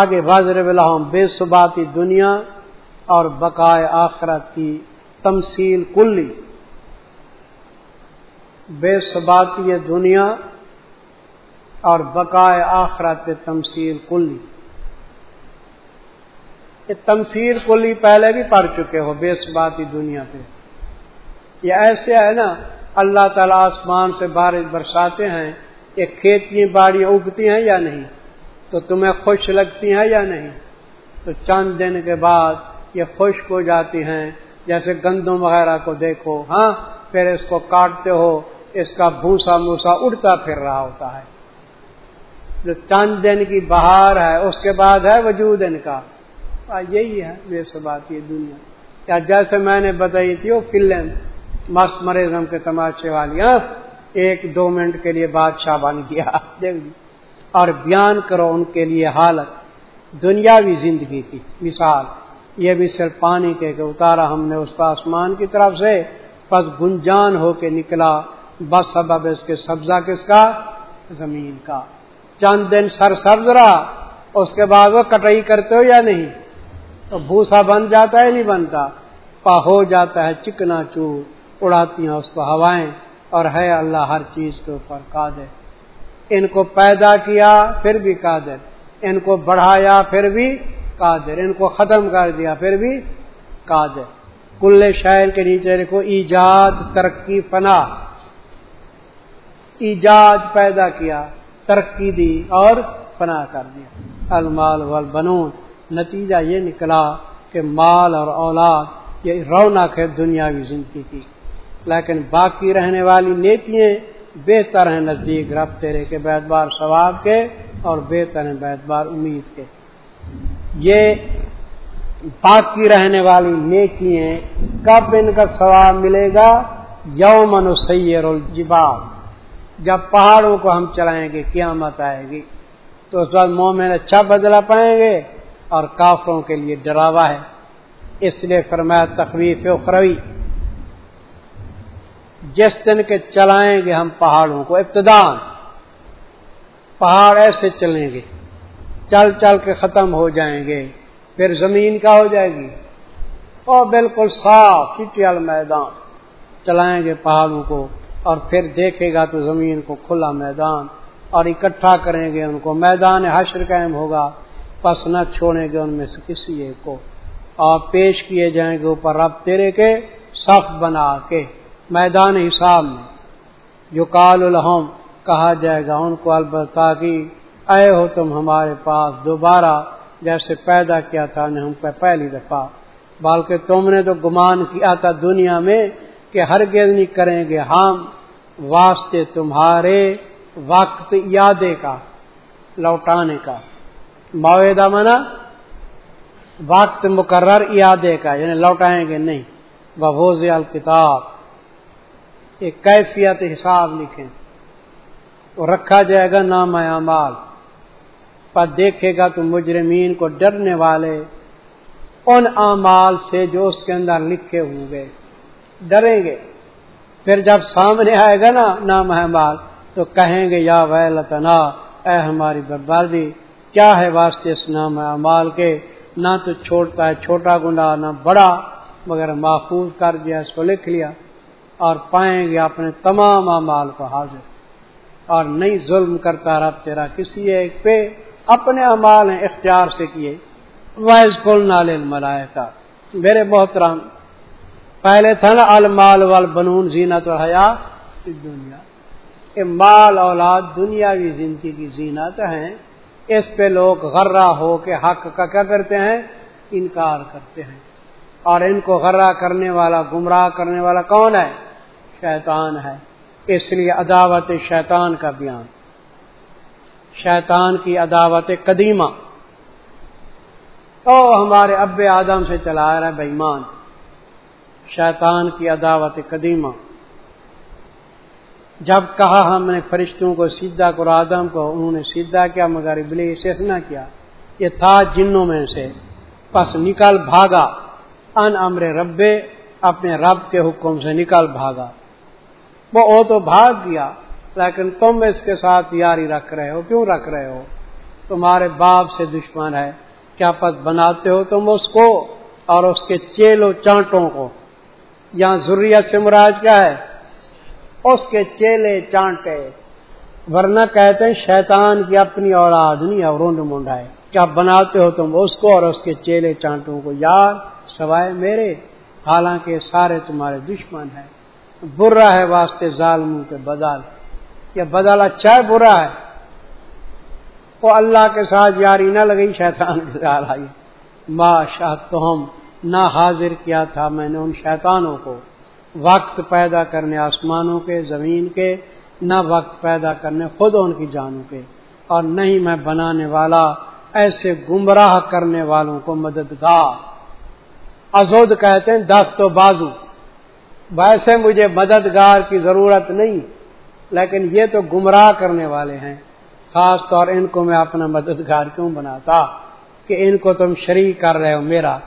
آگے واضر بلحم بے ثباتی دنیا اور بقائے آخرت کی تمثیل کلی۔ بے ثباتی دنیا اور بقائے آخرت تمثیل کلی۔ یہ تمثیل کلی پہلے بھی پڑھ چکے ہو، بے ثباتی دنیا پہ۔ یہ ایسے ہے نا، اللہ تعالی آسمان سے بارش برساتے ہیں، یہ کھیتی باڑیاں اگتی ہیں یا نہیں؟ تو تمہیں خوش لگتی ہیں یا نہیں؟ تو چند دن کے بعد یہ خشک ہو جاتی ہیں، جیسے گندم وغیرہ کو دیکھو۔ ہاں پھر اس کو کاٹتے ہو، اس کا بھوسا موسا اڑتا پھر رہا ہوتا ہے۔ جو چند دن کی بہار ہے، اس کے بعد ہے وجود ان کا۔ یہی ہے بے سبات یہ دنیا۔ کیا جیسے میں نے بتائی تھی، وہ فلم مس مرزم کے تماشے والی۔ ہاں ایک دو منٹ کے لیے بادشاہ بن گیا۔ اور بیان کرو ان کے لیے حالت دنیاوی زندگی کی۔ مثال، یہ بھی صرف پانی کے کہ اتارا ہم نے اس کا آسمان کی طرف سے، پس گنجان ہو کے نکلا، بس سبب اس کے سبزہ کس کا؟ زمین کا۔ چند دن سر سبز رہا، اس کے بعد وہ کٹائی کرتے ہو یا نہیں؟ تو بھوسا بن جاتا ہے، نہیں بنتا۔ پا ہو جاتا ہے، چکنا چور اڑاتی ہیں اس کو ہوائیں، اور ہے اللہ ہر چیز کے اوپر قادر۔ ان کو پیدا کیا پھر بھی قادر، ان کو بڑھایا پھر بھی قادر، ان کو ختم کر دیا پھر بھی قادر۔ کل شہر کے نیچے دیکھو ایجاد، ترقی، فنا۔ ایجاد پیدا کیا، ترقی دی اور فنا کر دیا۔ المال والبنون۔ نتیجہ یہ نکلا کہ مال اور اولاد، یہ رونق ہے دنیاوی زندگی کی۔ لیکن باقی رہنے والی نیتیاں بہتر ہیں نزدیک رب تیرے کے بیت بار ثواب کے اور بہتر ہیں بیت بار امید کے۔ یہ باقی رہنے والی نیکیاں کب ان کا ثواب ملے گا؟ یومن سیر الجباب جب پہاڑوں کو ہم چلائیں گے، قیامت آئے گی۔ تو اس وقت مومن اچھا بدلا پائیں گے اور کافروں کے لیے ڈراوا ہے۔ اس لیے فرمایا تخویف اخروی۔ جس دن کے چلائیں گے ہم پہاڑوں کو ابتدان پہاڑ ایسے چلیں گے، چل چل کے ختم ہو جائیں گے، پھر زمین کا ہو جائے گی۔ اور بالکل صاف چٹیال میدان، چلائیں گے پہاڑوں کو اور پھر دیکھے گا تو زمین کو کھلا میدان اور اکٹھا کریں گے ان کو۔ میدان حشر قائم ہوگا، پس نہ چھوڑیں گے ان میں سے کسی ایک کو۔ اور پیش کیے جائیں گے اوپر، رب تیرے کے صف بنا کے۔ میدان حساب میں جو کال الحم کہا جائے گا ان کو البتہ کی اے ہو تم ہمارے پاس دوبارہ جیسے پیدا کیا تھا نے ہم پہ پہلی دفعہ۔ بلکہ تم نے تو گمان کیا تھا دنیا میں کہ ہر نہیں کریں گے ہم واسطے تمہارے وقت یادے کا، لوٹانے کا۔ معاہدہ منا وقت مقرر یادے کا یعنی لوٹائیں گے نہیں۔ بوز الکتاب ایک کیفیت حساب لکھیں۔ تو رکھا جائے گا نام اعمال۔ پر دیکھے گا تو مجرمین کو ڈرنے والے ان اعمال سے جو اس کے اندر لکھے ہوئے۔ ڈریں گے۔ پھر جب سامنے آئے گا نا نام احمد تو کہیں گے، یا ویلتنا، اے ہماری بربادی کیا ہے واسطے اس نام اعمال کے؟ نہ تو چھوڑتا ہے، چھوٹا گنڈا نہ بڑا، مگر محفوظ کر دیا، اس کو لکھ لیا۔ اور پائیں گے اپنے تمام اعمال کو حاضر۔ اور نہیں ظلم کرتا رب تیرا کسی ایک پہ۔ اپنے امال ہیں، اختیار سے کیے۔ وائز کل نال ملائے کا میرے محترم، پہلے تھا نا، المال وال بنون زینت و حیا دنیا یہ مال اولاد دنیاوی زندگی کی زینت ہیں۔ اس پہ لوگ غرہ ہو کے حق کا کیا کرتے ہیں؟ انکار کرتے ہیں۔ اور ان کو غرہ کرنے والا، گمراہ کرنے والا کون ہے؟ شیطان ہے، اس لیے عداوت شیطان کا بیان۔ شیطان کی عداوت قدیمہ۔ او ہمارے اب آدم سے چلا رہا ہے بےمان شیطان کی عداوت قدیمہ۔ جب کہا ہم نے فرشتوں کو سیدھا کو آدم کو انہوں نے سیدھا کیا، مگر ابلیس نہ کیا۔ یہ تھا جنوں میں سے۔ پس نکل بھاگا۔ ان امر ربے اپنے رب کے حکم سے نکل بھاگا۔ وہ تو بھاگ گیا، لیکن تم اس کے ساتھ یاری رکھ رہے ہو، کیوں رکھ رہے ہو؟ تمہارے باپ سے دشمن ہے، کیا پت بناتے ہو تم اس کو اور اس کے چیلو چانٹوں کو؟ یہاں ضروریت سے مراج کیا ہے؟ اس کے چیلے چانٹے۔ ورنہ کہتے ہیں شیطان کی اپنی اولاد نہیں اور رونڈ مونڈا ہے۔ کیا بناتے ہو تم اس کو اور اس کے چیلے چانٹوں کو؟ یار، سوائے میرے، حالانکہ سارے تمہارے دشمن ہیں۔ برا ہے واسطے ظالموں کے بدل یہ بدل اچھا ہے، برا ہے۔ وہ اللہ کے ساتھ یاری نہ لگی شیطان کے آئی۔ ما شاہ تو ہم نہ حاضر کیا تھا میں نے ان شیطانوں کو۔ وقت پیدا کرنے آسمانوں کے، زمین کے، نہ وقت پیدا کرنے خود ان کی جانوں کے۔ اور نہیں میں بنانے والا، ایسے گمراہ کرنے والوں کو مددگار۔ ازود کہتے ہیں، دست و بازو۔ ویسے مجھے مددگار کی ضرورت نہیں، لیکن یہ تو گمراہ کرنے والے ہیں۔ خاص طور ان کو میں اپنا مددگار کیوں بناتا؟ کہ ان کو تم شریک کر رہے ہو میرا۔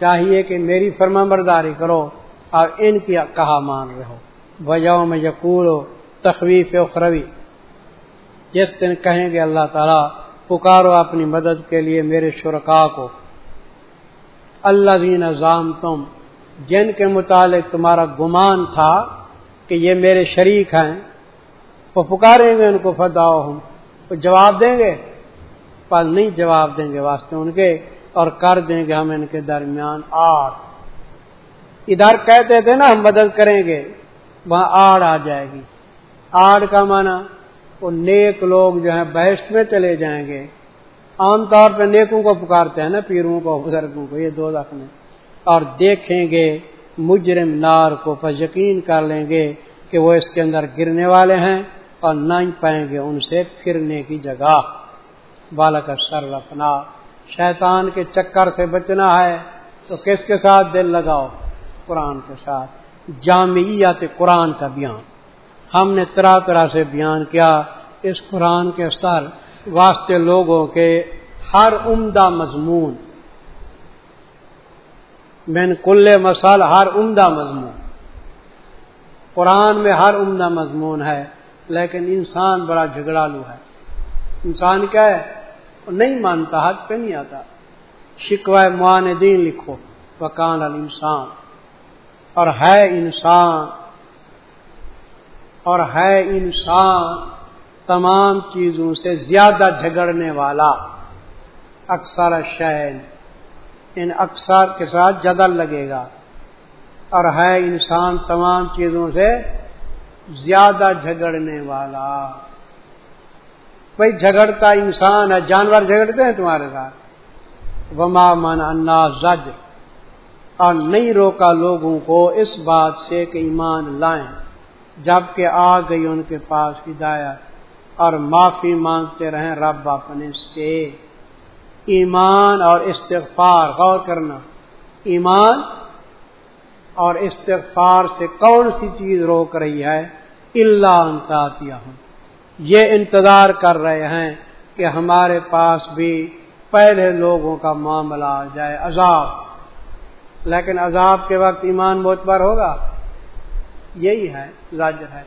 چاہیے کہ میری فرما برداری کرو اور ان کی کہا مان رہے ہو۔ بجاؤ میں یقول ہو تخویف اخروی جس دن کہیں گے اللہ تعالیٰ، پکارو اپنی مدد کے لیے میرے شرکا کو۔ اللہ دین ازام تم جن کے متعلق تمہارا گمان تھا کہ یہ میرے شریک ہیں، وہ پکاریں گے ان کو فداؤ ہوں تو جواب دیں گے؟ پر نہیں جواب دیں گے، واسطے ان کے، اور کر دیں گے ہم ان کے درمیان آڑ۔ ادھر کہتے تھے نا، ہم مدد کریں گے، وہاں آڑ آ جائے گی۔ آڑ کا معنی، وہ نیک لوگ جو ہیں بحث میں چلے جائیں گے۔ عام طور پہ نیکوں کو پکارتے ہیں نا، پیروں کو، بزرگوں کو، یہ دو رکھ میں اور دیکھیں گے، مجرم نار کو پر یقین کر لیں گے کہ وہ اس کے اندر گرنے والے ہیں اور نہ ہی پائیں گے ان سے پھرنے کی جگہ۔ بالا کا سر رکھنا شیطان کے چکر سے بچنا ہے۔ تو کس کے ساتھ دل لگاؤ؟ قرآن کے ساتھ۔ جامعیت قرآن کا بیان۔ ہم نے طرح طرح سے بیان کیا۔ اس قرآن کے سر واسطے لوگوں کے ہر عمدہ مضمون بین کل مسال ہر عمدہ مضمون۔ قرآن میں ہر عمدہ مضمون ہے، لیکن انسان بڑا جھگڑالو ہے۔ انسان کیا ہے؟ نہیں مانتا، حد پہ نہیں آتا۔ شکوہ معاندین لکھو، وکان الانسان۔ اور ہے انسان، اور ہے انسان تمام چیزوں سے زیادہ جھگڑنے والا، اکثر شہن ان اکثر کے ساتھ جدل لگے گا۔ اور ہے انسان تمام چیزوں سے زیادہ جھگڑنے والا۔ بھائی جھگڑتا انسان ہے، جانور جھگڑتے ہیں تمہارے ساتھ۔ وما من انا زج اور نہیں روکا لوگوں کو اس بات سے کہ ایمان لائیں، جبکہ آ گئی ان کے پاس ہدایت۔ اور معافی مانگتے رہیں رب اپنے سے۔ ایمان اور استغفار، غور کرنا۔ ایمان اور استغفار سے کون سی چیز روک رہی ہے؟ اللہ انتہا ہوں یہ انتظار کر رہے ہیں کہ ہمارے پاس بھی پہلے لوگوں کا معاملہ آ جائے۔ عذاب۔ لیکن عذاب کے وقت ایمان بہت بار ہوگا؟ یہی ہے لاجر ہے۔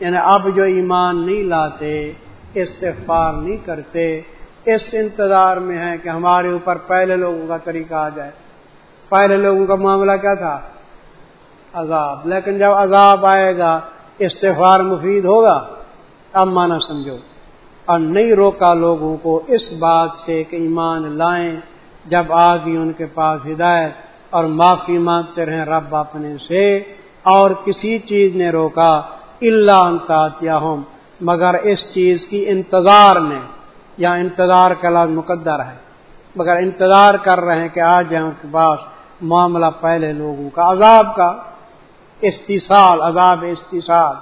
یعنی اب جو ایمان نہیں لاتے، استغفار نہیں کرتے اس انتظار میں ہے کہ ہمارے اوپر پہلے لوگوں کا طریقہ آ جائے۔ پہلے لوگوں کا معاملہ کیا تھا؟ عذاب۔ لیکن جب عذاب آئے گا، استغفار مفید ہوگا۔ اب مانا سمجھو۔ اور نہیں روکا لوگوں کو اس بات سے کہ ایمان لائیں۔ جب آ گئی ان کے پاس ہدایت اور معافی مانگتے رہیں رب اپنے سے، اور کسی چیز نے روکا اللہ انتہا ہوں مگر اس چیز کی انتظار نے یا انتظار کا لفظ مقدر ہے۔ مگر انتظار کر رہے ہیں کہ آج جائیں ان کے پاس معاملہ پہلے لوگوں کا، عذاب کا استحصال، عذاب استحصال،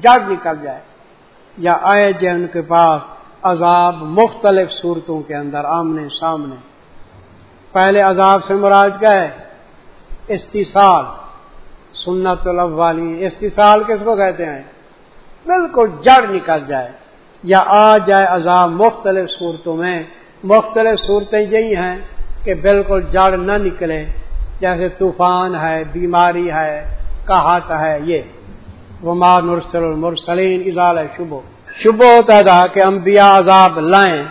جگ نکل جائے۔ یا آئے جائے ان کے پاس عذاب مختلف صورتوں کے اندر، آمنے سامنے۔ پہلے عذاب سے مراد کیا ہے؟ استحصال۔ سنت الاولین۔ استحصال کس کو کہتے ہیں؟ بالکل جڑ نکل جائے۔ یا آ جائے عذاب مختلف صورتوں میں۔ مختلف صورتیں یہی ہیں کہ بالکل جڑ نہ نکلے، جیسے طوفان ہے، بیماری ہے کہات ہے، یہ۔ وما نرسل المرسلین اضال شبو شبو ہوتا تھا کہ انبیاء عذاب لائیں۔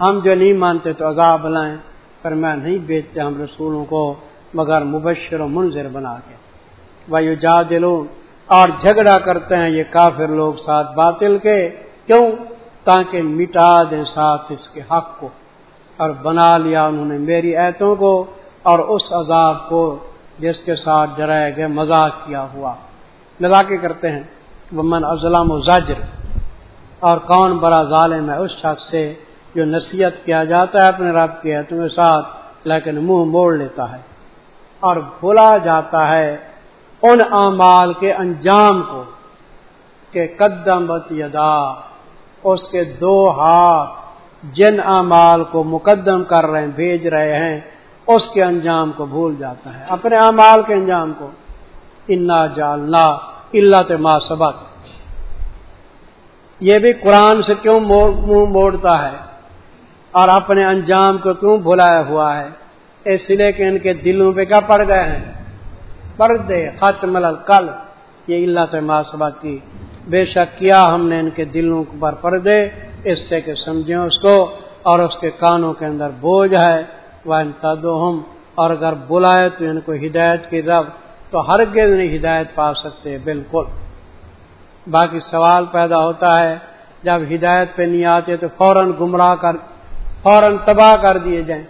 ہم جو نہیں مانتے تو عذاب لائیں۔ پر میں نہیں بیچتے ہم رسولوں کو، مگر مبشر و منظر بنا کے۔ وہ جا دلون اور جھگڑا کرتے ہیں یہ کافر لوگ ساتھ باطل کے۔ کیوں؟ تاکہ مٹا دیں ساتھ اس کے حق کو، اور بنا لیا انہوں نے میری ایتوں کو، اور اس عذاب کو جس کے ساتھ جرائے گئے مذاق کیا ہوا۔ مذاقے کرتے ہیں وہ من ازلام و زاجر اور کون بڑا ظالم ہے اس شخص سے جو نصیحت کیا جاتا ہے اپنے رب کی ایتوں کے ساتھ، لیکن منہ موڑ لیتا ہے، اور بھولا جاتا ہے ان اعمال کے انجام کو کہ قدم یدا اس کے دو ہاتھ جن اعمال کو مقدم کر رہے ہیں، بھیج رہے ہیں، اس کے انجام کو بھول جاتا ہے۔ اپنے اعمال کے انجام کو۔ انا جالنا اللہ ما سبق یہ بھی قرآن سے کیوں منہ موڑتا ہے؟ اور اپنے انجام کو کیوں بھلایا ہوا ہے؟ اس لیے کہ ان کے دلوں پہ کیا پڑ گئے ہیں؟ پردے ختم کل یہ اللہ تعماسبہ کی بے شک کیا ہم نے ان کے دلوں پر پردے، اس سے کہ سمجھیں اس کو اور اس کے کانوں کے اندر بوجھ ہے۔ وہ ہم اور اگر بلائے تو ان کو ہدایت کی رب تو ہر نہیں ہدایت پا سکتے۔ بالکل۔ باقی سوال پیدا ہوتا ہے، جب ہدایت پہ نہیں آتے تو فوراً گمراہ کر، فوراً تباہ کر دیے جائیں۔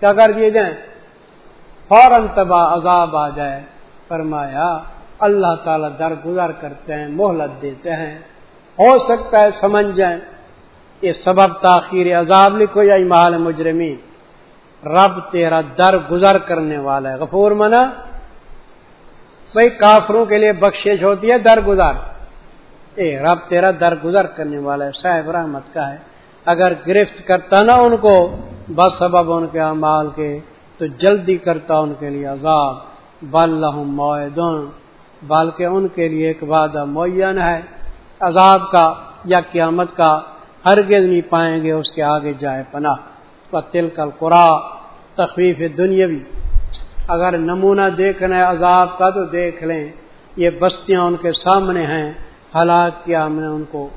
کیا کر دیے جائیں؟ فوراً تباہ، عذاب آ جائے۔ فرمایا اللہ تعالی درگزر کرتے ہیں، مہلت دیتے ہیں۔ ہو سکتا ہے سمجھ جائیں۔ یہ سبب تاخیر عذاب لکھو یا امال مجرمین۔ رب تیرا در گزر کرنے والا ہے۔ غفور منا۔ بھائی کافروں کے لیے بخشش ہوتی ہے در گزر اے رب تیرا در گزر کرنے والا ہے، صاحب رحمت کا ہے۔ اگر گرفت کرتا نا ان کو، بس سبب ان کے امال کے، تو جلدی کرتا ان کے لیے عذاب۔ بل معدن بلکہ ان کے لیے ایک وعدہ معین ہے۔ عذاب کا یا قیامت کا ہرگز نہیں پائیں گے، اس کے آگے جائے پناہ۔ تل کل قرا تخفیف دنیاوی۔ اگر نمونہ دیکھنا ہے عذاب کا تو دیکھ لیں۔ یہ بستیاں ان کے سامنے ہیں۔ ہلاک کیا ہم نے ان کو۔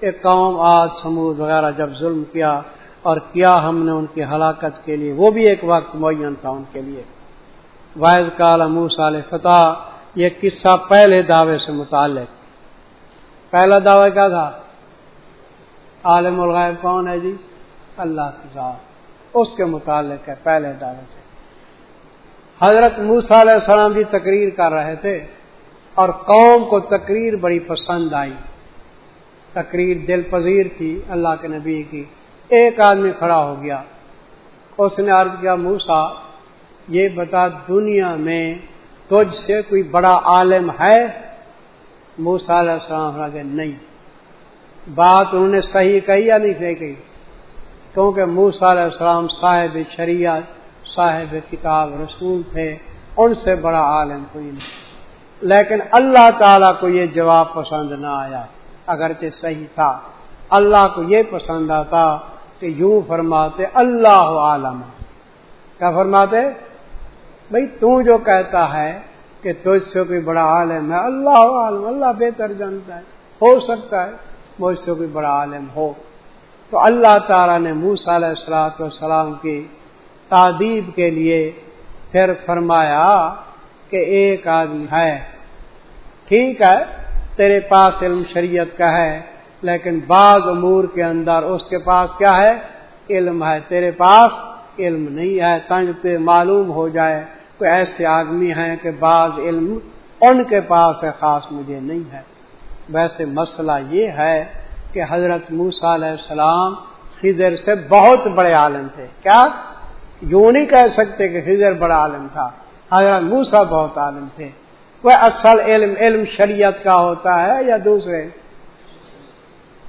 ایک قوم، آج سمود وغیرہ جب ظلم کیا اور کیا ہم نے ان کی ہلاکت کے لیے۔ وہ بھی ایک وقت معین تھا ان کے لیے۔ واحد کال موسال فتح یہ قصہ پہلے دعوے سے متعلق۔ پہلا دعوی کیا تھا؟ عالم الغیب کون ہے جی؟ اللہ کی ذات۔ اس کے متعلق ہے پہلے دعوے سے۔ حضرت موسا علیہ السلام بھی تقریر کر رہے تھے اور قوم کو تقریر بڑی پسند آئی۔ تقریر دل پذیر تھی اللہ کے نبی کی۔ ایک آدمی کھڑا ہو گیا۔ اس نے عرض کیا موسا یہ بتا دنیا میں تجھ سے کوئی بڑا عالم ہے؟ موسا علیہ السلام نہیں۔ بات انہوں نے صحیح کہی یا نہیں صحیح کہی؟ کیونکہ موسا علیہ السلام صاحب شریعت صاحب کتاب رسول تھے، ان سے بڑا عالم کوئی نہیں۔ لیکن اللہ تعالی کو یہ جواب پسند نہ آیا۔ اگرچہ صحیح تھا۔ اللہ کو یہ پسند آتا کہ یوں فرماتے، اللہ عالم۔ کیا فرماتے؟ بھائی تو جو کہتا ہے کہ تجھ سے کوئی بڑا عالم ہے، اللہ عالم، اللہ بہتر جانتا ہے، ہو سکتا ہے مجھ سے کوئی بڑا عالم ہو۔ تو اللہ تعالیٰ نے موس علیہ السلاۃ والسلام کی تعدیب کے لیے پھر فرمایا کہ ایک آدمی ہے۔ ٹھیک ہے، تیرے پاس علم شریعت کا ہے، لیکن بعض امور کے اندر اس کے پاس کیا ہے؟ علم ہے۔ تیرے پاس علم نہیں ہے، تنگ پہ معلوم ہو جائے۔ تو ایسے آدمی ہیں کہ بعض علم ان کے پاس ہے، خاص مجھے نہیں ہے۔ ویسے مسئلہ یہ ہے کہ حضرت موسا علیہ السلام خضر سے بہت بڑے عالم تھے۔ کیا؟ یوں نہیں کہہ سکتے کہ خضر بڑا عالم تھا۔ حضرت موسا بہت عالم تھے۔ وہ اصل علم علم شریعت کا ہوتا ہے یا دوسرے؟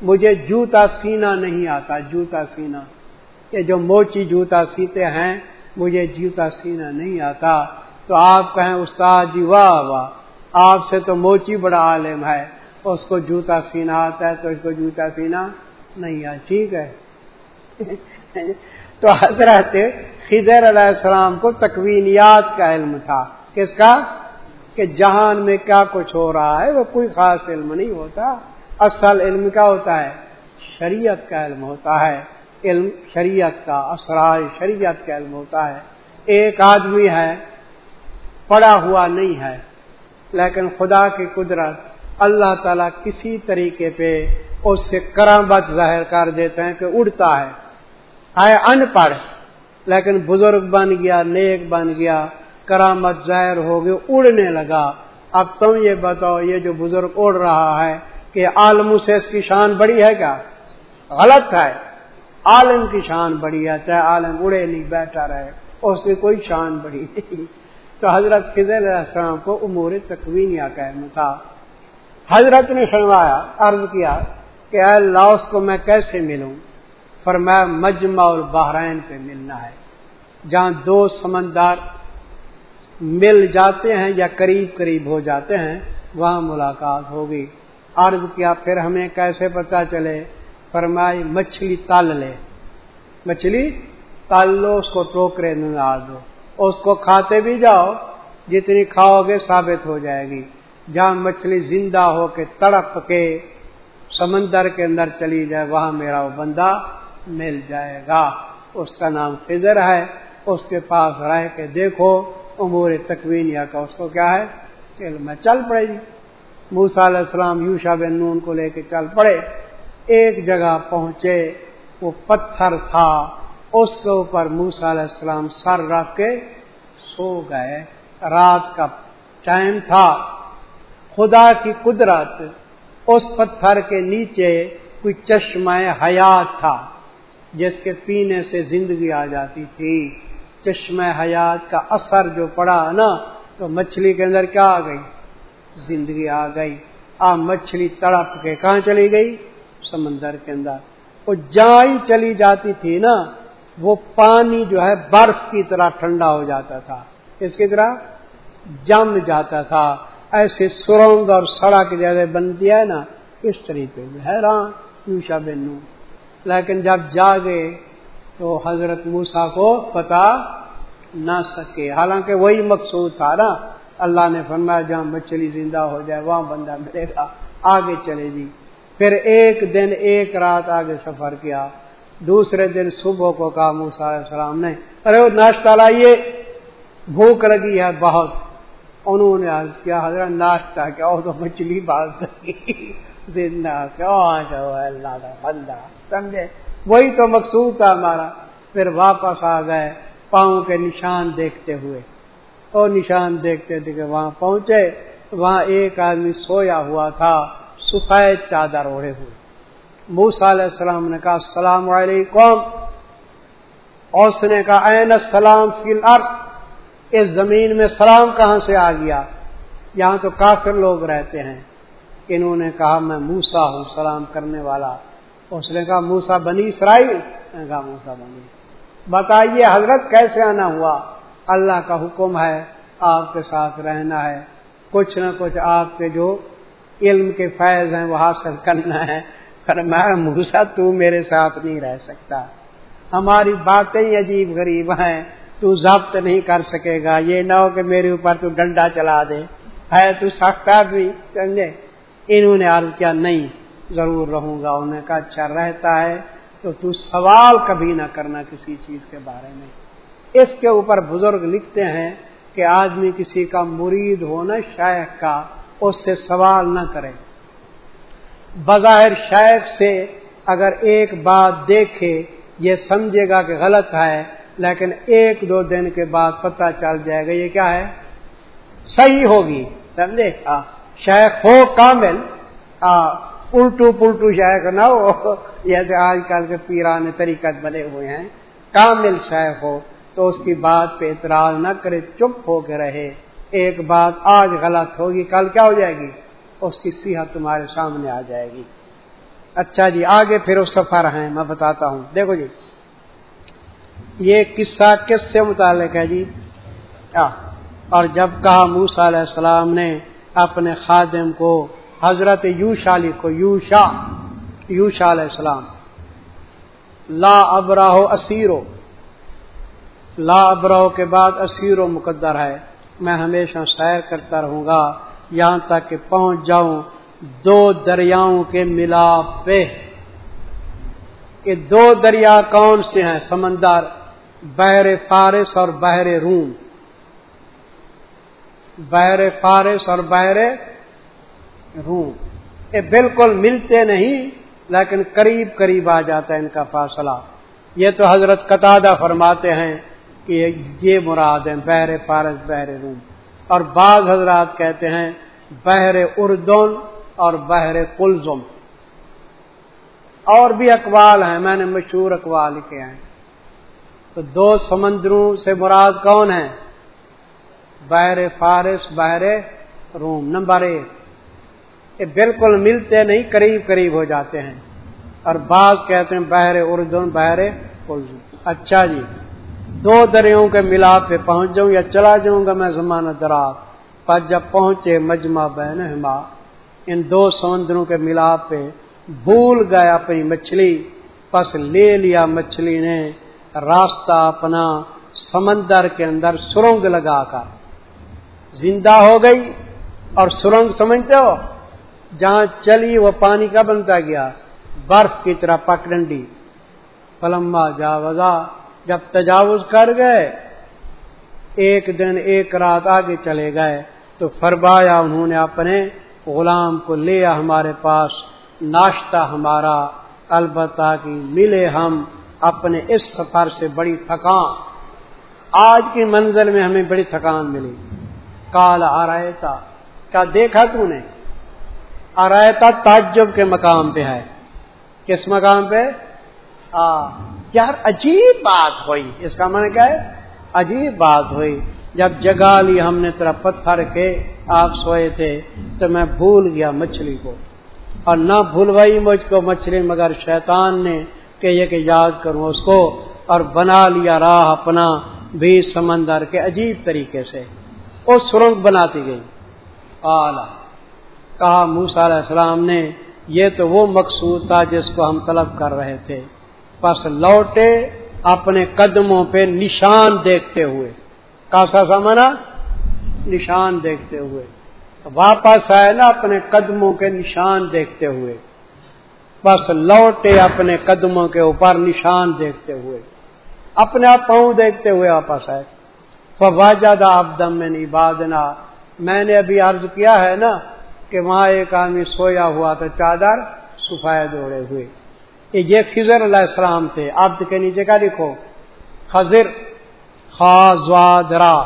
مجھے جوتا سینا نہیں آتا، جوتا سینا۔ یہ جو موچی جوتا سیتے ہیں مجھے جوتا سینا نہیں آتا تو آپ کہیں استاد جی واہ واہ، آپ سے تو موچی بڑا عالم ہے، اس کو جوتا سینا آتا ہے تو اس کو جوتا سینا نہیں آتا، ٹھیک ہے؟ تو حضرت خضر علیہ السلام کو تکوینیات کا علم تھا۔ کس کا؟ کہ جہان میں کیا کچھ ہو رہا ہے، وہ کوئی خاص علم نہیں ہوتا۔ اصل علم کیا ہوتا ہے؟ شریعت کا علم ہوتا ہے۔ علم شریعت کا، اسرار شریعت کا علم ہوتا ہے۔ ایک آدمی ہے، پڑا ہوا نہیں ہے، لیکن خدا کی قدرت اللہ تعالیٰ کسی طریقے پہ اس سے کرامت ظاہر کر دیتے ہیں کہ اڑتا ہے۔ آئے ان پڑھ، لیکن بزرگ بن گیا، نیک بن گیا، کرامت ظاہر ہو گئی، اڑنے لگا۔ اب تم یہ بتاؤ، یہ جو بزرگ اڑ رہا ہے، کہ عالم سے اس کی شان بڑی ہے کیا؟ غلط ہے۔ عالم کی شان بڑی ہے، چاہے عالم اڑے نہیں، بیٹھا رہے۔ اس کی کوئی شان بڑی نہیں۔ تو حضرت خضر علیہ السلام کو امور تکوینیا کہنا تھا۔ حضرت نے سنوایا عرض کیا کہ اے لاؤس کو میں کیسے ملوں؟ فرمایا، مجمع اور بحرین پہ ملنا ہے۔ جہاں دو سمندر مل جاتے ہیں یا قریب قریب ہو جاتے ہیں، وہاں ملاقات ہوگی۔ عرض کیا، پھر ہمیں کیسے پتا چلے؟ فرمائی، مچھلی تال لے۔ مچھلی تال لو، اس کو ٹوکرے نال دو۔ اس کو کھاتے بھی جاؤ، جتنی کھاؤ گے ثابت ہو جائے گی۔ جہاں مچھلی زندہ ہو کے تڑپ کے سمندر کے اندر چلی جائے، وہاں میرا وہ بندہ مل جائے گا۔ اس کا نام فضر ہے۔ اس کے پاس رہ کے دیکھو، امور تکوین یا کا۔ اس کو کیا ہے؟ میں چل پڑے جی۔ گی موسا علیہ السلام یوشا بن نون کو لے کے چل پڑے۔ ایک جگہ پہنچے، وہ پتھر تھا، اس کے اوپر موسا علیہ السلام سر رکھ کے سو گئے۔ رات کا ٹائم تھا۔ خدا کی قدرت، اس پتھر کے نیچے کوئی چشمہ حیات تھا، جس کے پینے سے زندگی آ جاتی تھی۔ چشمہ حیات کا اثر جو پڑا نا، تو مچھلی کے اندر کیا آ گئی؟ زندگی آ گئی۔ آ مچھلی تڑپ کے کہاں چلی گئی؟ سمندر کے اندر۔ وہ جائیں چلی جاتی تھی نا، وہ پانی جو ہے برف کی طرح ٹھنڈا ہو جاتا تھا۔ اس کی طرح جم جاتا تھا۔ ایسے سرنگ اور سڑک جگہ بنتی ہے نا، اس طریقے میں حیران۔ یوشا بنو لیکن جب جاگے تو حضرت موسا کو پتا نہ سکے۔ حالانکہ وہی مقصود تھا نا۔ اللہ نے فرمایا، جہاں مچھلی زندہ ہو جائے، وہاں بندہ ملے گا، آگے چلے جی۔ پھر ایک دن ایک رات آگے سفر کیا، دوسرے دن صبح کو کہا موسا علیہ السلام نے، ارے وہ ناشتہ لائیے، بھوک لگی ہے بہت۔ انہوں نے عرض کیا، حضرت ناشتہ کیا؟ وہ تو مچھلی بات زندہ اللہ کا بندہ، سمجھے؟ وہی تو مقصود تھا ہمارا۔ پھر واپس آ گئے، پاؤں کے نشان دیکھتے ہوئے۔ اور نشان دیکھتے دیکھتے وہاں پہنچے، وہاں ایک آدمی سویا ہوا تھا۔ سفید چادر اوڑے ہوئے۔ موسا علیہ السلام نے کہا، السلام علیکم۔ اور اس نے کہا، این السلام فی الارض۔ اس زمین میں سلام کہاں سے آ گیا؟ یہاں تو کافر لوگ رہتے ہیں۔ انہوں نے کہا، میں موسا ہوں، سلام کرنے والا۔ اس نے کہا موسا بنی اسرائیل؟ کہا موسا بنی بتائیے، حضرت کیسے آنا ہوا؟ اللہ کا حکم ہے آپ کے ساتھ رہنا ہے۔ کچھ نہ کچھ آپ کے جو علم کے فیض ہیں، وہ حاصل کرنا ہے۔ پر موسا تو میرے ساتھ نہیں رہ سکتا۔ ہماری باتیں عجیب غریب ہیں۔ تو ضبط نہیں کر سکے گا۔ یہ نہ ہو کہ میرے اوپر تو ڈنڈا چلا دے۔ ہے تو سخت بھی سمجھے؟ انہوں نے عرض کیا، نہیں، ضرور رہوں گا۔ انہیں کہا اچھا رہتا ہے۔ تو تو سوال کبھی نہ کرنا کسی چیز کے بارے میں۔ اس کے اوپر بزرگ لکھتے ہیں کہ آدمی کسی کا مرید ہونا شیخ کا اس سے سوال نہ کرے۔ بظاہر شیخ سے اگر ایک بات دیکھے، یہ سمجھے گا کہ غلط ہے، لیکن ایک دو دن کے بعد پتہ چل جائے گا یہ کیا ہے۔ صحیح ہوگی۔ سمجھے؟ شیخ ہو کامل۔ الٹو پلٹو شیخ نہ ہو۔ جیسے آج کل کے پیرانے طریقت بنے ہوئے ہیں۔ کامل شیخ ہو تو اس کی بات پہ اعتراض نہ کرے، چپ ہو کے رہے۔ ایک بات آج غلط ہوگی، کل کیا ہو جائے گی؟ اس کی صحت تمہارے سامنے آ جائے گی۔ اچھا جی آگے پھر وہ سفر ہیں، میں بتاتا ہوں۔ دیکھو جی یہ قصہ کس سے متعلق ہے جی؟ اور جب کہا موسا علیہ السلام نے اپنے خادم کو، حضرت یوشا لکھو یوشا یوشا علیہ السلام، لا ابراہ اسیرو، لا ابراہ کے بعد اسیر و مقدر ہے۔ میں ہمیشہ سیر کرتا رہوں گا، یہاں تک کہ پہنچ جاؤں دو دریاؤں کے ملاپ پہ۔ کہ دو دریا کون سے ہیں؟ سمندر، بحر فارس اور بحر روم۔ بحر فارس اور بحر روم۔ یہ بالکل ملتے نہیں، لیکن قریب قریب آ جاتا ہے ان کا فاصلہ۔ یہ تو حضرت قطع فرماتے ہیں کہ یہ مراد ہے بحر فارس بحر روم۔ اور بعض حضرات کہتے ہیں بحر اردن اور بحر کلزم۔ اور بھی اقوال ہیں، میں نے مشہور اقوال لکھے ہیں۔ تو دو سمندروں سے مراد کون ہے بحر فارس، بحر روم۔ نمبر ایک، یہ بالکل ملتے نہیں، قریب قریب ہو جاتے ہیں۔ اور بعض کہتے ہیں بحر اردن، بحر اردو اچھا جی۔ دو دریوں کے ملاپ پہ پہنچ جاؤں یا چلا جاؤں گا میں زمانہ درات پر جب پہنچے مجمع بہن ہما، ان دو سمندروں کے ملاپ پہ بھول گیا اپنی مچھلی۔ پس لے لیا مچھلی نے راستہ اپنا سمندر کے اندر سرنگ لگا کر۔ زندہ ہو گئی اور سرنگ سمجھتے ہو؟ جہاں چلی وہ پانی کا بنتا گیا؟ برف کی طرح پکڈنڈی پلمبا جا وزا جب تجاوز کر گئے، ایک دن ایک رات آگے چلے گئے، تو فرمایا انہوں نے اپنے غلام کو لیا ہمارے پاس، ناشتہ ہمارا، البتہ کی ملے ہم اپنے اس سفر سے بڑی تھکان۔ آج کی منزل میں ہمیں بڑی تھکان ملی۔ کال آ رہے تھا کیا دیکھا تو نے؟ آ رہے تھا تعجب کے مقام پہ ہے۔ کس مقام پہ؟ یار عجیب بات ہوئی۔ اس کا من کیا ہے؟ عجیب بات ہوئی۔ جب جگا لی ہم نے طرح پتھر کے آپ سوئے تھے تو میں بھول گیا مچھلی کو۔ اور نہ بھولوائی مجھ کو مچھلی، مگر شیطان نے کہ یہ کہ یاد کروں اس کو اور بنا لیا راہ اپنا بھی سمندر کے عجیب طریقے سے۔ وہ سرنگ بناتی گئی۔ اعلی کہا موسا علیہ السلام نے، یہ تو وہ مقصود تھا جس کو ہم طلب کر رہے تھے۔ بس لوٹے اپنے قدموں پہ نشان دیکھتے ہوئے۔ کاسا سا نشان دیکھتے ہوئے۔ واپس آئے نا اپنے قدموں کے نشان دیکھتے ہوئے۔ بس لوٹے اپنے قدموں کے اوپر نشان دیکھتے ہوئے۔ اپنے آپ پاؤں دیکھتے ہوئے واپس آئے۔ فواجہ آبدم میں نہیں بادنا میں نے ابھی عرض کیا ہے نا کہ وہاں ایک آدمی سویا ہوا تھا چادر، سفید دوڑے ہوئے۔ یہ خضر علیہ السلام تھے۔ آپ کے نیچے کا لکھو خضر خاضرا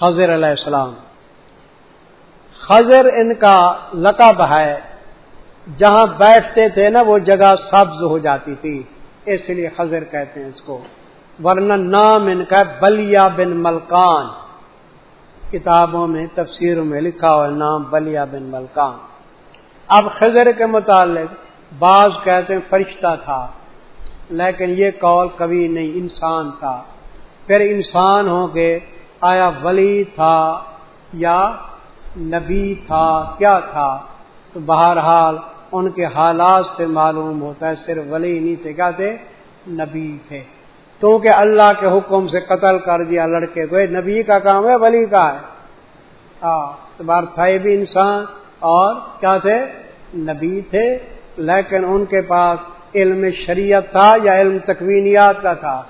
خضر علیہ السلام۔ خضر ان کا لقب ہے۔ جہاں بیٹھتے تھے نا، وہ جگہ سبز ہو جاتی تھی۔ اس لیے خضر کہتے ہیں اس کو۔ ورنہ نام ان کا بلیا بن ملکان۔ کتابوں میں، تفسیروں میں لکھا ہوا نام بلیا بن ملکان۔ اب خضر کے متعلق بعض کہتے ہیں فرشتہ تھا، لیکن یہ قول کبھی نہیں، انسان تھا۔ پھر انسان ہو کے آیا ولی تھا یا نبی تھا، کیا تھا؟ تو بہرحال ان کے حالات سے معلوم ہوتا ہے صرف ولی نہیں تھے، کیا تھے؟ نبی تھے۔ تو کہ اللہ کے حکم سے قتل کر دیا لڑکے کو نبی کا کام ہے، ولی کا ہے۔ ہاں بار تھا بھی انسان اور کیا تھے؟ نبی تھے۔ لیکن ان کے پاس علم شریعت تھا یا علم تکوینیات کا تھا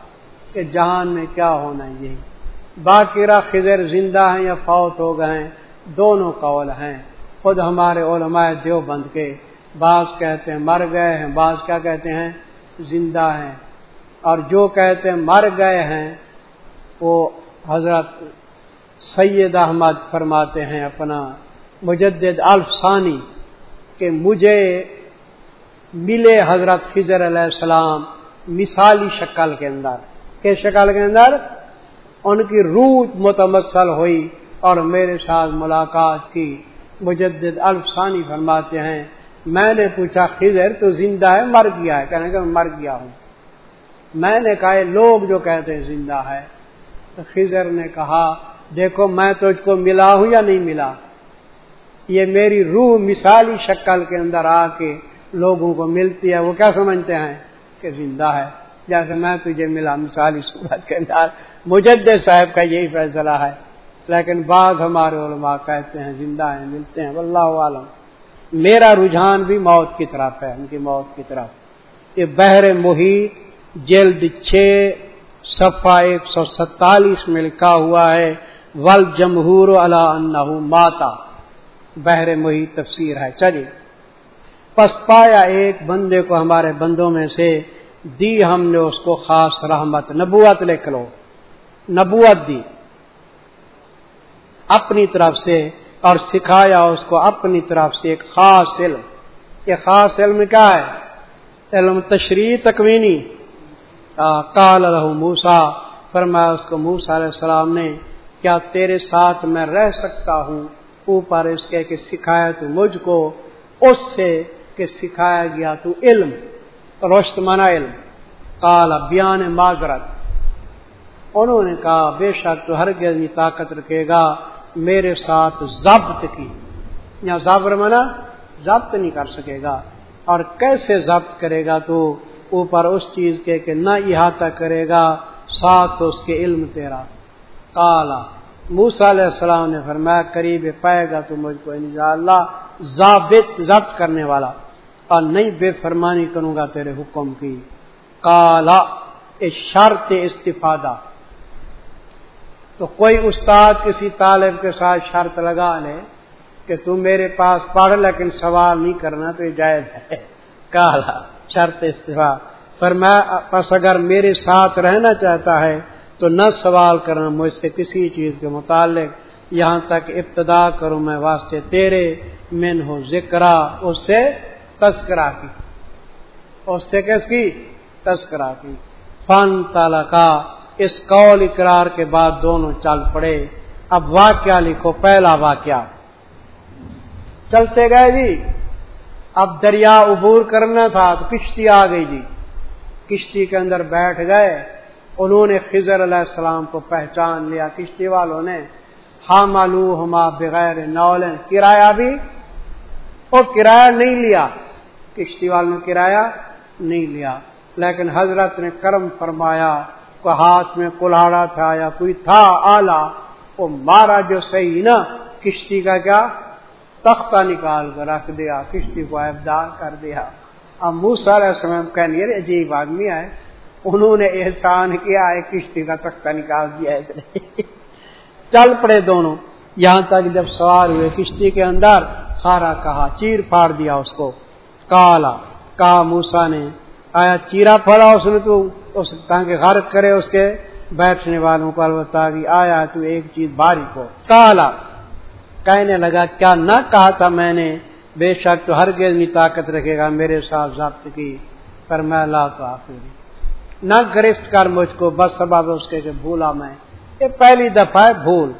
کہ جہان میں کیا ہونا یہی باقی خضر زندہ ہیں یا فوت ہو گئے ہیں، دونوں قول ہیں۔ خود ہمارے علماء دیوبند کے بعض کہتے ہیں مر گئے ہیں، بعض کیا کہتے ہیں؟ زندہ ہیں۔ اور جو کہتے ہیں مر گئے ہیں، وہ حضرت سید احمد فرماتے ہیں اپنا مجدد الفسانی کہ مجھے ملے حضرت فضر علیہ السلام مثالی شکل کے اندر۔ کس شکل کے اندر؟ ان کی روح متمثل ہوئی اور میرے ساتھ ملاقات کی۔ مجدد الفسانی فرماتے ہیں، میں نے پوچھا خضر تو زندہ ہے؟ مر گیا ہے؟ کہنے کہ میں مر گیا ہوں۔ میں نے کہا لوگ جو کہتے ہیں زندہ ہے۔ تو خضر نے کہا، دیکھو، میں تو اس کو ملا ہوں یا نہیں ملا؟ یہ میری روح مثالی شکل کے اندر آ کے لوگوں کو ملتی ہے، وہ کیا سمجھتے ہیں؟ کہ زندہ ہے۔ جیسے میں تجھے ملا مثالی صورت کے اندر مجد صاحب کا یہی فیصلہ ہے۔ لیکن بعض ہمارے علماء کہتے ہیں، زندہ ہیں، ملتے ہیں۔ واللہ عالم۔ میرا رجحان بھی موت کی طرف ہے، ان کی موت کی طرف۔ یہ بحر محیط، جلد چھ، صفحہ ایک سو ستالیس میں لکھا ہوا ہے ول جمہور اللہ ماتا۔ بحر محیط تفسیر ہے۔ چلیے۔ پس پایا ایک بندے کو ہمارے بندوں میں سے، دی ہم نے اس کو خاص رحمت، نبوت لکھ لو۔ نبوت دی۔ اپنی طرف سے اور سکھایا اس کو اپنی طرف سے ایک خاص علم۔ یہ خاص علم کیا ہے؟ علم تشریح تکوینی۔ کال رہ موسا فرمایا اس کو موسا علیہ السلام نے، کیا تیرے ساتھ میں رہ سکتا ہوں؟ اوپر اس کے کہ سکھایا تو مجھ کو، اس سے کہ سکھایا گیا تو علم روشت منا علم۔ کالا بیان معذرت۔ انہوں نے کہا، بے شک تو ہر گزنی طاقت رکھے گا، میرے ساتھ ضبط کی۔ یا زابر منا ضبط نہیں کر سکے گا۔ اور کیسے ضبط کرے گا تو اوپر اس چیز کے کہ نہ احاطہ کرے گا، ساتھ اس کے علم تیرا۔ کالا موسا علیہ السلام نے فرمایا، قریب پائے گا تو مجھ کو اللہ ضابط، ضبط کرنے والا۔ اور نہیں بے فرمانی کروں گا تیرے حکم کی۔ کالا شرط استفادہ۔ تو کوئی استاد کسی طالب کے ساتھ شرط لگا لے کہ تم میرے پاس پڑھ، لیکن سوال نہیں کرنا، تو یہ جائز ہے۔ کالا شرط استفا پر میں بس اگر میرے ساتھ رہنا چاہتا ہے، تو نہ سوال کرنا، مجھ سے کسی چیز کے متعلق۔ یہاں تک ابتدا کروں میں، واسطے تیرے من ہو ذکر اس سے تذکرہ کی اس سے کس کی تذکرہ کی فن تالا کا اس قول اقرار کے بعد دونوں چل پڑے۔ اب واقعہ لکھو، پہلا واقعہ۔ چلتے گئے جی۔ اب دریا عبور کرنا تھا، تو کشتی آ گئی جی۔ کشتی کے اندر بیٹھ گئے۔ انہوں نے خضر علیہ السلام کو پہچان لیا، کشتی والوں نے۔ ہم ہما بغیر نولیں کرایہ بھی؟ وہ کرایہ نہیں لیا۔ کشتی والوں نے کرایہ نہیں لیا۔ لیکن حضرت نے کرم فرمایا کو ہاتھ میں کلاڑا تھا یا کوئی تھا آلہ، وہ مارا جو صحیح نا کشتی کا کیا؟ تختہ نکال کر رکھ دیا، کشتی کو ابدار کر دیا۔ اب منہ سارے سمے کہنے عجیب آدمی آئے انہوں نے احسان کیا ہے کشتی کا تختہ نکال دیا اس نے چل پڑے دونوں۔ یہاں تک جب سوار ہوئے کشتی کے اندر کھارا کہا، چیر پھاڑ دیا اس کو۔ کالا کہا موسا نے آیا چیرا پھڑا اس نے تو اس تاکہ غرق کرے اس کے بیٹھنے والوں کو، البتہ جی آیا تو ایک چیز باری کو، کالا۔ کہنے لگا، کیا نہ کہا تھا میں نے، بے شک تو ہر گیز طاقت رکھے گا میرے ساتھ ضابط کی، پر میں لا تو آخری نہ گرفت کر مجھ کو، بس سبب اس کے کہ بھولا میں۔ یہ پہلی دفعہ ہے، بھول۔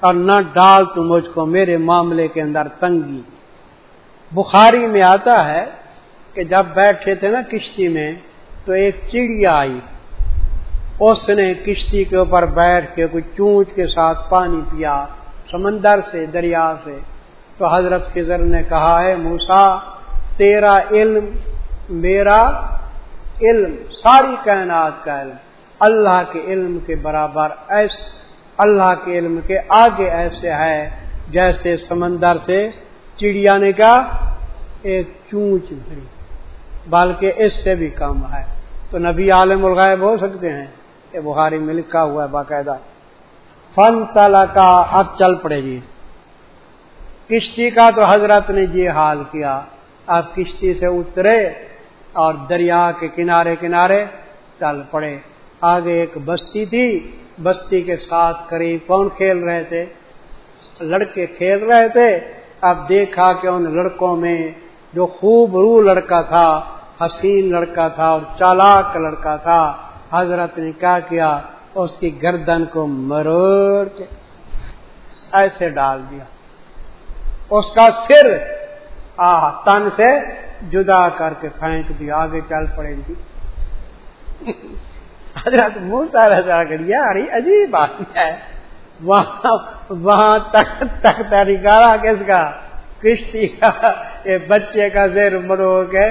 اور نہ ڈال تو مجھ کو، میرے معاملے کے اندر تنگی۔ بخاری میں آتا ہے کہ جب بیٹھے تھے نا کشتی میں تو ایک چڑیا آئی۔ اس نے کشتی کے اوپر بیٹھ کے کوئی چونچ کے ساتھ پانی پیا سمندر سے، دریا سے۔ تو حضرت خضر نے کہا ہے موسا تیرا علم، میرا علم، ساری کائنات کا علم۔ اللہ کے علم کے برابر ایس، اللہ کے علم کے آگے ایسے ہے جیسے سمندر سے چڑیا نے کہا ایک چونچ بھری، بلکہ اس سے بھی کم ہے۔ تو نبی عالم الغائب ہو سکتے ہیں۔ یہ بخاری میں لکھا ہوا ہے باقاعدہ۔ فن تلا کا اب چل پڑے گی۔ کشتی کا تو حضرت نے یہ حال کیا۔ اب کشتی سے اترے اور دریا کے کنارے کنارے چل پڑے۔ آگے ایک بستی تھی۔ بستی کے ساتھ قریب کون کھیل رہے تھے؟ لڑکے کھیل رہے تھے۔ اب دیکھا کہ ان لڑکوں میں جو خوب رو لڑکا تھا، حسین لڑکا تھا اور چالاک لڑکا تھا، حضرت نے کیا کیا؟ اس کی گردن کو مروڑ کے ایسے ڈال دیا۔ اس کا سر آ تن سے جدا کر کے پھینک دیا، آگے چل پڑے۔ گی حضرت منہ سارا جا کر یار عجیب بات ہے۔ وہاں وہاں تک تک نکالا کس کا؟ کشتی کا۔ یہ بچے کا زیر مروڑ کے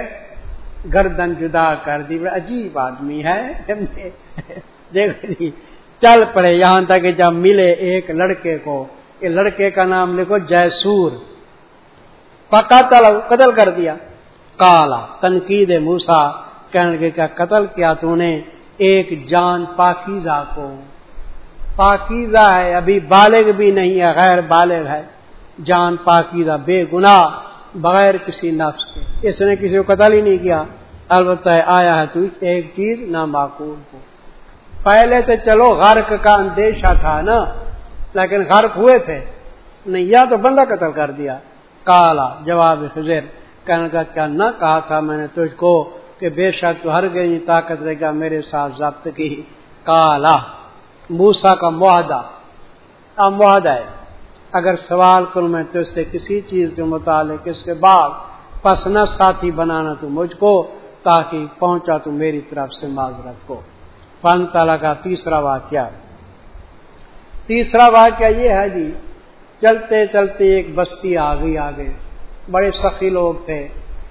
گردن جدا کر دی۔ بڑا عجیب آدمی ہے۔ دیکھ جی چل پڑے یہاں تک کہ جب ملے ایک لڑکے کو۔ یہ لڑکے کا نام لکھو جیسور۔ پکا تل قتل کر دیا۔ کالا تنقید موسا کہنے کے کیا قتل کیا تو نے؟ ایک جان پاکیزہ کو۔ پاکیزہ ہے، ابھی بالغ بھی نہیں ہے، غیر بالغ ہے۔ جان پاکیزہ، بے گنا بغیر کسی نفس کے۔ اس نے کسی کو قتل ہی نہیں کیا۔ البتہ آیا ہے تو ایک چیز نہ معقول کو۔ پہلے تو چلو غرق کا اندیشہ تھا نا، لیکن غرق ہوئے تھے۔ نہیں یا تو بندہ قتل کر دیا۔ کالا، جواب خزیر کہنے کا کیا نہ کہا تھا میں نے تجھ کو کہ بے شک تو ہر گئی طاقت رہے گا میرے ساتھ ضبط کی۔ کالا۔ موسا کا معاہدہ۔ اب معاہدہ ہے۔ اگر سوال کروں میں تجھ سے کسی چیز کے متعلق اس کے بعد پس نہ ساتھی بنانا تو مجھ کو، تاکہ پہنچا تو میری طرف سے معذرت کو۔ فن تعالیٰ کا تیسرا واقعہ۔ تیسرا واقعہ یہ ہے جی چلتے چلتے ایک بستی آ گئی آگے۔ بڑے سخی لوگ تھے۔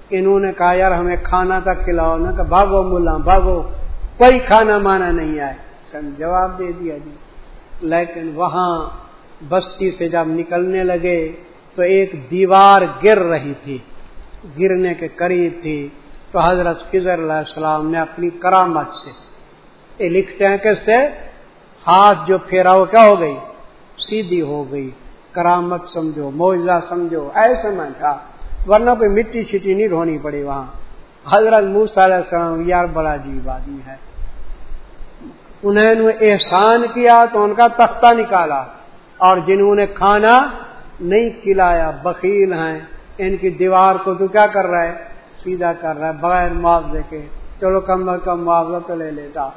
انہوں نے کہا، یار ہمیں کھانا تک کھلاؤ۔ نہ کہ بھاگو ملا، بھاگو۔ کوئی کھانا مانا نہیں آئے۔ سن جواب دے دیا جی۔ لیکن وہاں بستی سے جب نکلنے لگے تو ایک دیوار گر رہی تھی۔ گرنے کے قریب تھی۔ تو حضرت فضر علیہ السلام نے اپنی کرامت سے یہ لکھتے ہیں کہ سے ہاتھ جو پھیرا وہ کیا ہو گئی؟ سیدھی ہو گئی۔ کرامت سمجھو موجہ سمجھو، ایسے میں تھا۔ ورنہ کوئی مٹی چھٹی نہیں رونی پڑی وہاں۔ حضرت موس علیہ السلام یار بڑا عجیب آدمی ہے۔ انہیں نے احسان کیا تو ان کا تختہ نکالا اور جنہوں نے کھانا نہیں کھلایا، بخیل ہیں۔ ان کی دیوار کو تو کیا کر رہا ہے؟ سیدھا کر رہا ہے، بغیر معاوضے کے۔ چلو کم از کم معاوضہ تو لے لیتا۔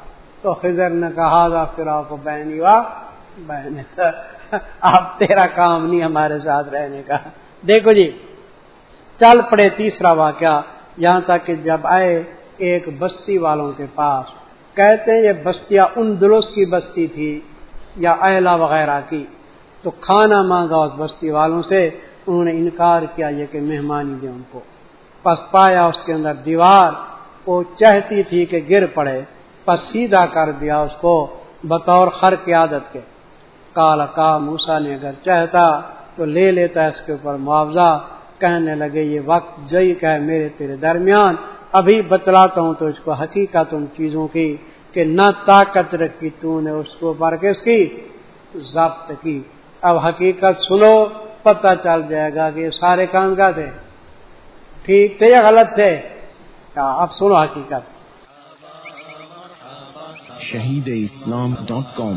تو خزر نے کہا پھر آپ کو بہن بہن آپ تیرا کام نہیں ہمارے ساتھ رہنے کا۔ دیکھو جی چل پڑے تیسرا واقعہ۔ یہاں تک کہ جب آئے ایک بستی والوں کے پاس کہتے ہیں یہ بستیاں ان درست کی بستی تھی یا اہلا وغیرہ کی۔ تو کھانا مانگا اس بستی والوں سے، انہوں نے انکار کیا یہ کہ مہمانی دے ان کو۔ پس پایا اس کے اندر دیوار، وہ چاہتی تھی کہ گر پڑے۔ پس سیدھا کر دیا اس کو بطور خر کی عادت کے۔ کالا کا موسا نے اگر چاہتا تو لے لیتا اس کے اوپر معاوضہ۔ کہنے لگے، یہ وقت جئی کہ میرے تیرے درمیان، ابھی بتلاتا ہوں تو اس کو حقیقت ان چیزوں کی کہ نہ طاقت رکھی تو نے اس کو پر کس کی؟ ضبط کی۔ اب حقیقت سنو، پتہ چل جائے گا کہ یہ سارے کام کا تھے؟ ٹھیک تھے یا غلط تھے؟ اب سنو حقیقت۔ شہید اسلام ڈاٹ کام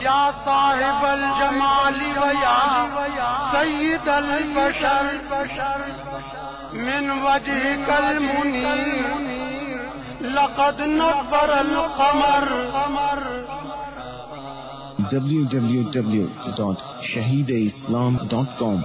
یا صاحب الجمال ویا سید البشر من وجهك المنير لقد نبر القمر. www.shahideislam.com